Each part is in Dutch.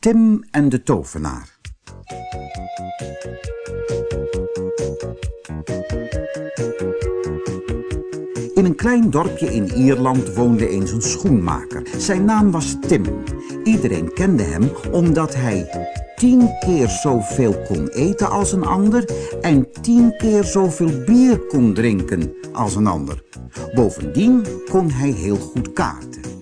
Tim en de tovenaar. In een klein dorpje in Ierland woonde eens een schoenmaker. Zijn naam was Tim. Iedereen kende hem omdat hij tien keer zoveel kon eten als een ander en tien keer zoveel bier kon drinken als een ander. Bovendien kon hij heel goed kaarten.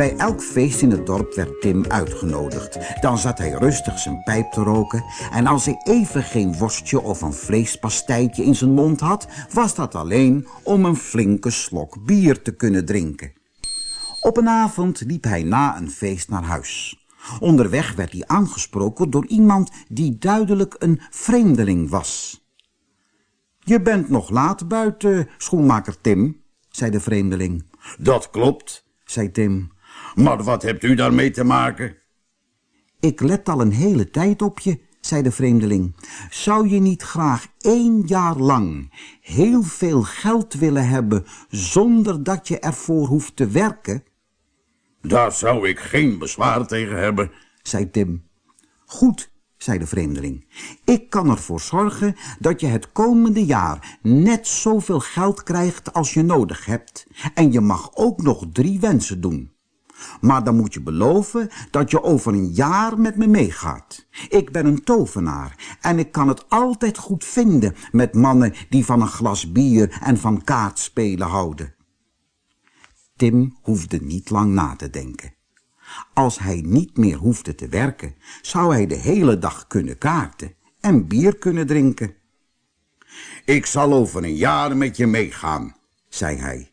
Bij elk feest in het dorp werd Tim uitgenodigd. Dan zat hij rustig zijn pijp te roken. En als hij even geen worstje of een vleespastijtje in zijn mond had... was dat alleen om een flinke slok bier te kunnen drinken. Op een avond liep hij na een feest naar huis. Onderweg werd hij aangesproken door iemand die duidelijk een vreemdeling was. Je bent nog laat buiten, schoenmaker Tim, zei de vreemdeling. Dat klopt, zei Tim. Maar wat hebt u daarmee te maken? Ik let al een hele tijd op je, zei de vreemdeling. Zou je niet graag één jaar lang heel veel geld willen hebben zonder dat je ervoor hoeft te werken? Daar zou ik geen bezwaar tegen hebben, zei Tim. Goed, zei de vreemdeling. Ik kan ervoor zorgen dat je het komende jaar net zoveel geld krijgt als je nodig hebt. En je mag ook nog drie wensen doen. Maar dan moet je beloven dat je over een jaar met me meegaat. Ik ben een tovenaar en ik kan het altijd goed vinden met mannen die van een glas bier en van kaartspelen houden. Tim hoefde niet lang na te denken. Als hij niet meer hoefde te werken, zou hij de hele dag kunnen kaarten en bier kunnen drinken. Ik zal over een jaar met je meegaan, zei hij.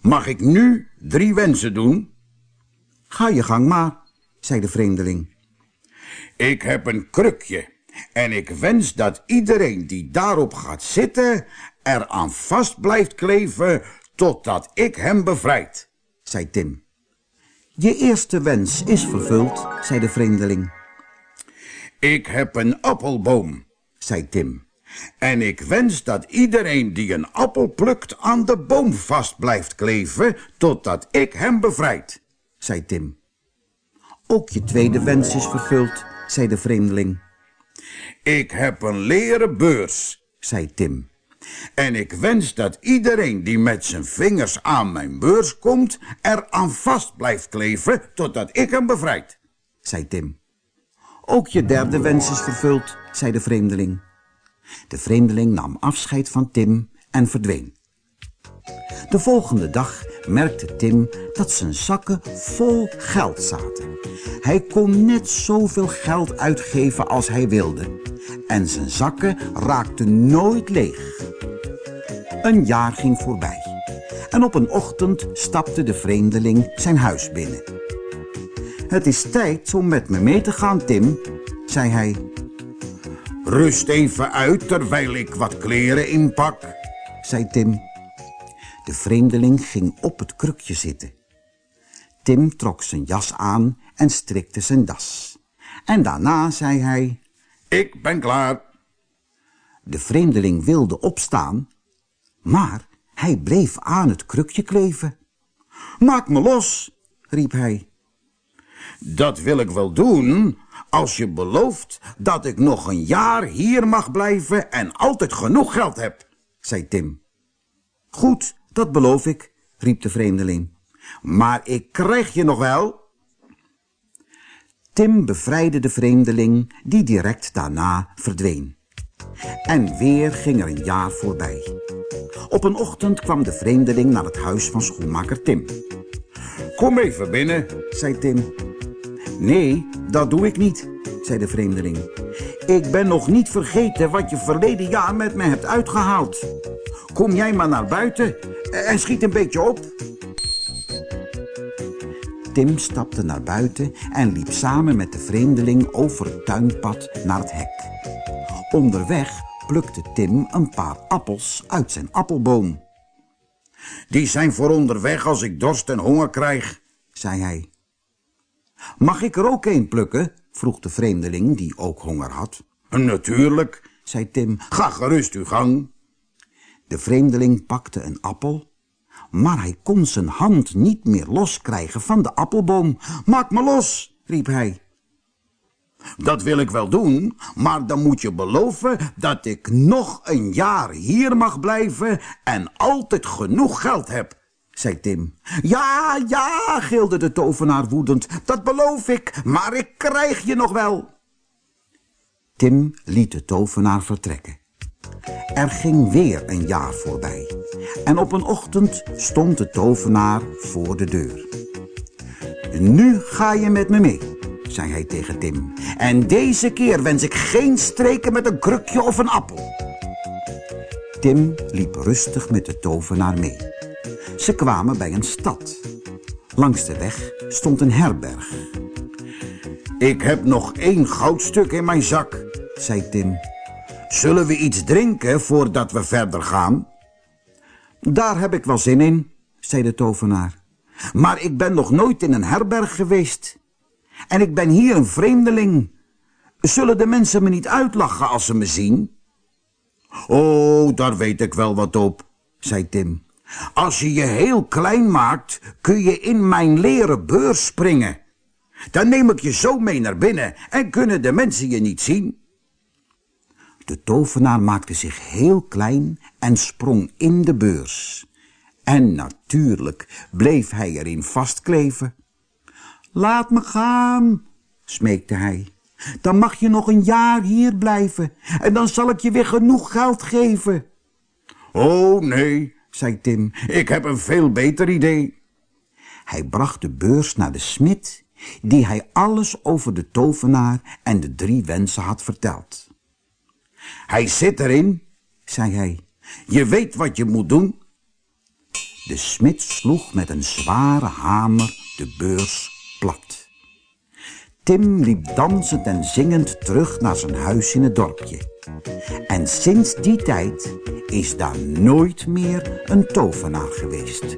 Mag ik nu drie wensen doen? Ga je gang maar, zei de vreemdeling. Ik heb een krukje en ik wens dat iedereen die daarop gaat zitten er aan vast blijft kleven totdat ik hem bevrijd, zei Tim. Je eerste wens is vervuld, zei de vreemdeling. Ik heb een appelboom, zei Tim. En ik wens dat iedereen die een appel plukt aan de boom vast blijft kleven totdat ik hem bevrijd, zei Tim. Ook je tweede wens is vervuld, zei de vreemdeling. Ik heb een leren beurs, zei Tim. En ik wens dat iedereen die met zijn vingers aan mijn beurs komt... er aan vast blijft kleven totdat ik hem bevrijd, zei Tim. Ook je derde wens is vervuld, zei de vreemdeling. De vreemdeling nam afscheid van Tim en verdween. De volgende dag merkte Tim dat zijn zakken vol geld zaten. Hij kon net zoveel geld uitgeven als hij wilde. En zijn zakken raakten nooit leeg. Een jaar ging voorbij. En op een ochtend stapte de vreemdeling zijn huis binnen. Het is tijd om met me mee te gaan, Tim, zei hij. Rust even uit terwijl ik wat kleren inpak, zei Tim. De vreemdeling ging op het krukje zitten. Tim trok zijn jas aan en strikte zijn das. En daarna zei hij... Ik ben klaar. De vreemdeling wilde opstaan, maar hij bleef aan het krukje kleven. Maak me los, riep hij. Dat wil ik wel doen, als je belooft dat ik nog een jaar hier mag blijven en altijd genoeg geld heb, zei Tim. Goed, dat beloof ik, riep de vreemdeling. Maar ik krijg je nog wel. Tim bevrijdde de vreemdeling, die direct daarna verdween. En weer ging er een jaar voorbij. Op een ochtend kwam de vreemdeling naar het huis van schoenmaker Tim. Kom even binnen, zei Tim. Nee, dat doe ik niet, zei de vreemdeling. Ik ben nog niet vergeten wat je verleden jaar met me hebt uitgehaald. Kom jij maar naar buiten en schiet een beetje op. Tim stapte naar buiten en liep samen met de vreemdeling over het tuinpad naar het hek. Onderweg plukte Tim een paar appels uit zijn appelboom. Die zijn voor onderweg als ik dorst en honger krijg, zei hij. Mag ik er ook een plukken? vroeg de vreemdeling die ook honger had. Natuurlijk, zei Tim. Ga gerust uw gang. De vreemdeling pakte een appel, maar hij kon zijn hand niet meer loskrijgen van de appelboom. Maak me los, riep hij. Dat wil ik wel doen, maar dan moet je beloven dat ik nog een jaar hier mag blijven en altijd genoeg geld heb, zei Tim. Ja, ja, gilde de tovenaar woedend, dat beloof ik, maar ik krijg je nog wel. Tim liet de tovenaar vertrekken. Er ging weer een jaar voorbij en op een ochtend stond de tovenaar voor de deur. Nu ga je met me mee, zei hij tegen Tim. En deze keer wens ik geen streken met een krukje of een appel. Tim liep rustig met de tovenaar mee. Ze kwamen bij een stad. Langs de weg stond een herberg. Ik heb nog één goudstuk in mijn zak, zei Tim. Zullen we iets drinken voordat we verder gaan? Daar heb ik wel zin in, zei de tovenaar. Maar ik ben nog nooit in een herberg geweest. En ik ben hier een vreemdeling. Zullen de mensen me niet uitlachen als ze me zien? Oh, daar weet ik wel wat op, zei Tim. Als je je heel klein maakt, kun je in mijn leren beurs springen. Dan neem ik je zo mee naar binnen en kunnen de mensen je niet zien. De tovenaar maakte zich heel klein en sprong in de beurs. En natuurlijk bleef hij erin vastkleven. Laat me gaan, smeekte hij. Dan mag je nog een jaar hier blijven en dan zal ik je weer genoeg geld geven. Oh nee, zei Tim, ik heb een veel beter idee. Hij bracht de beurs naar de smid, die hij alles over de tovenaar en de drie wensen had verteld. Hij zit erin, zei hij. Je weet wat je moet doen. De smid sloeg met een zware hamer de beurs plat. Tim liep dansend en zingend terug naar zijn huis in het dorpje. En sinds die tijd is daar nooit meer een tovenaar geweest.